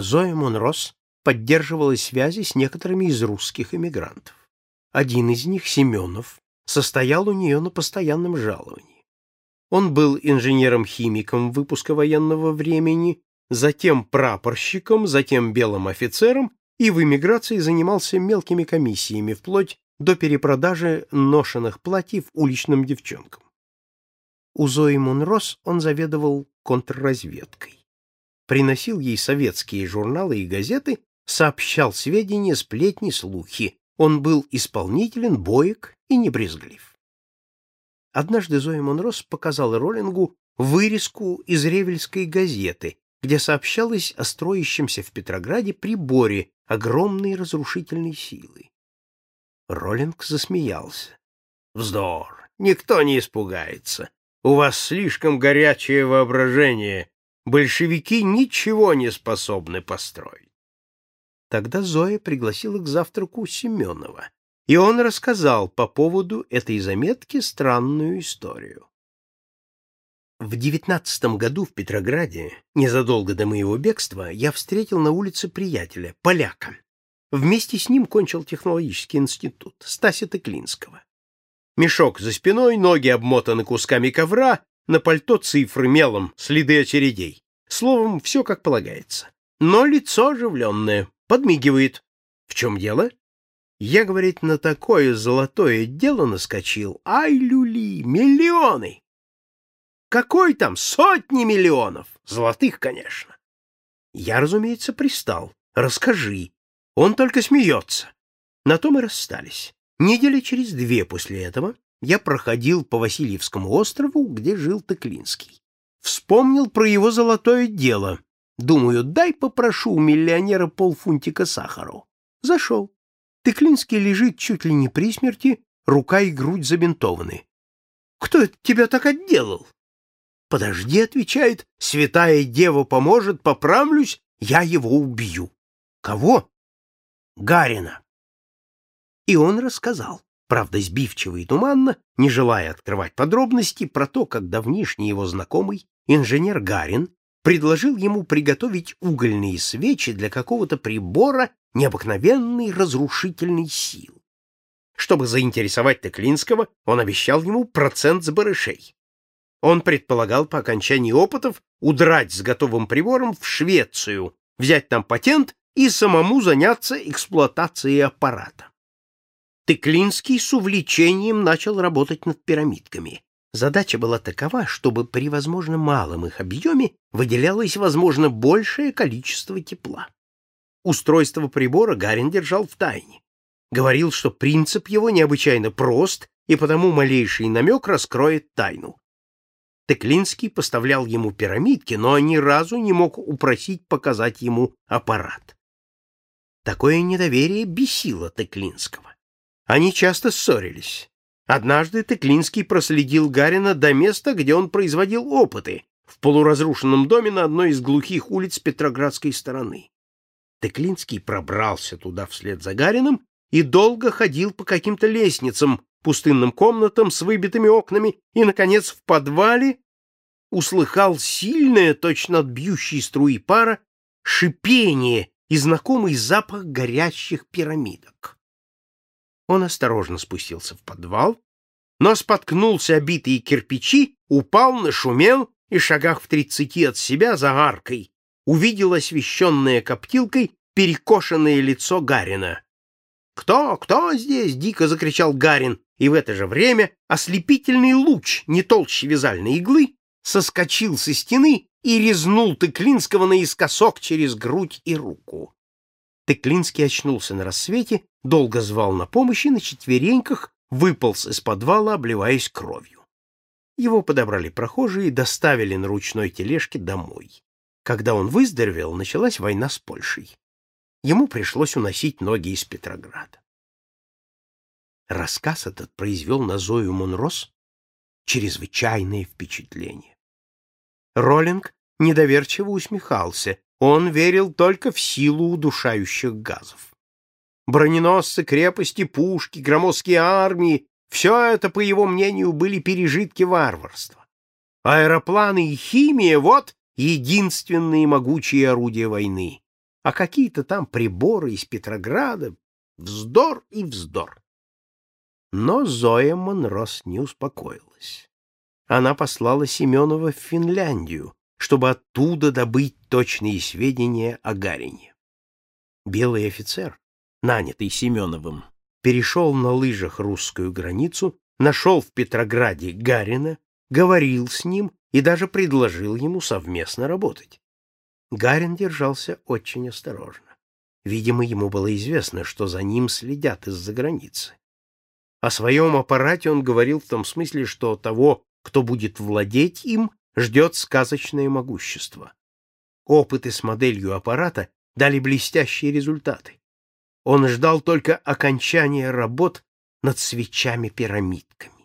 Зоя Монрос поддерживала связи с некоторыми из русских эмигрантов. Один из них, Семенов, состоял у нее на постоянном жаловании. Он был инженером-химиком выпуска военного времени, затем прапорщиком, затем белым офицером и в эмиграции занимался мелкими комиссиями, вплоть до перепродажи ношенных платьев уличным девчонкам. У Зои Монрос он заведовал контрразведкой. Приносил ей советские журналы и газеты, сообщал сведения, сплетни, слухи. Он был исполнителен, боек и небрезглив. Однажды Зоя Монрос показала Роллингу вырезку из Ревельской газеты, где сообщалось о строящемся в Петрограде приборе огромной разрушительной силы. Роллинг засмеялся. «Вздор! Никто не испугается. У вас слишком горячее воображение. Большевики ничего не способны построить». Тогда Зоя пригласила к завтраку Семенова, и он рассказал по поводу этой заметки странную историю. В девятнадцатом году в Петрограде, незадолго до моего бегства, я встретил на улице приятеля, поляка. Вместе с ним кончил технологический институт, Стася Тыклинского. Мешок за спиной, ноги обмотаны кусками ковра, на пальто цифры мелом, следы очередей. Словом, все как полагается. Но лицо оживленное, подмигивает. В чем дело? Я, говорит, на такое золотое дело наскочил. Ай, люли, миллионы! Какой там? Сотни миллионов! Золотых, конечно. Я, разумеется, пристал. Расскажи. Он только смеется. На том и расстались. Недели через две после этого я проходил по Васильевскому острову, где жил Тыклинский. Вспомнил про его золотое дело. Думаю, дай попрошу у миллионера полфунтика сахару. Зашел. Тыклинский лежит чуть ли не при смерти, рука и грудь забинтованы. — Кто это тебя так отделал? «Подожди», — отвечает, — «святая дева поможет, поправлюсь, я его убью». «Кого?» «Гарина». И он рассказал, правда, сбивчиво и туманно, не желая открывать подробности, про то, как давнишний его знакомый, инженер Гарин, предложил ему приготовить угольные свечи для какого-то прибора необыкновенной разрушительной силы. Чтобы заинтересовать Теклинского, он обещал ему процент с барышей. Он предполагал по окончании опытов удрать с готовым прибором в Швецию, взять там патент и самому заняться эксплуатацией аппарата. Теклинский с увлечением начал работать над пирамидками. Задача была такова, чтобы при возможно малом их объеме выделялось возможно большее количество тепла. Устройство прибора Гарин держал в тайне. Говорил, что принцип его необычайно прост, и потому малейший намек раскроет тайну. Теклинский поставлял ему пирамидки, но ни разу не мог упросить показать ему аппарат. Такое недоверие бесило Теклинского. Они часто ссорились. Однажды Теклинский проследил Гарина до места, где он производил опыты, в полуразрушенном доме на одной из глухих улиц Петроградской стороны. Теклинский пробрался туда вслед за Гарином и долго ходил по каким-то лестницам, пустынным комнатам с выбитыми окнами и, наконец, в подвале услыхал сильное, точно от струи пара, шипение и знакомый запах горящих пирамидок. Он осторожно спустился в подвал, но споткнулся обитые кирпичи, упал, нашумел и, шагах в тридцати от себя за аркой, увидел освещенное коптилкой перекошенное лицо Гарина. «Кто? Кто здесь?» — дико закричал Гарин, и в это же время ослепительный луч, не толще вязальной иглы, соскочил со стены и резнул Тыклинского наискосок через грудь и руку. Тыклинский очнулся на рассвете, долго звал на помощь и на четвереньках выполз из подвала, обливаясь кровью. Его подобрали прохожие и доставили на ручной тележке домой. Когда он выздоровел, началась война с Польшей ему пришлось уносить ноги из Петрограда. Рассказ этот произвел на Зою Монрос чрезвычайное впечатление. Роллинг недоверчиво усмехался, он верил только в силу удушающих газов. Броненосцы, крепости, пушки, громоздкие армии — все это, по его мнению, были пережитки варварства. Аэропланы и химия — вот единственные могучие орудия войны. а какие-то там приборы из Петрограда. Вздор и вздор. Но Зоя Монрос не успокоилась. Она послала Семенова в Финляндию, чтобы оттуда добыть точные сведения о Гарине. Белый офицер, нанятый Семеновым, перешел на лыжах русскую границу, нашел в Петрограде Гарина, говорил с ним и даже предложил ему совместно работать. Гарин держался очень осторожно. Видимо, ему было известно, что за ним следят из-за границы. О своем аппарате он говорил в том смысле, что того, кто будет владеть им, ждет сказочное могущество. Опыты с моделью аппарата дали блестящие результаты. Он ждал только окончания работ над свечами-пирамидками.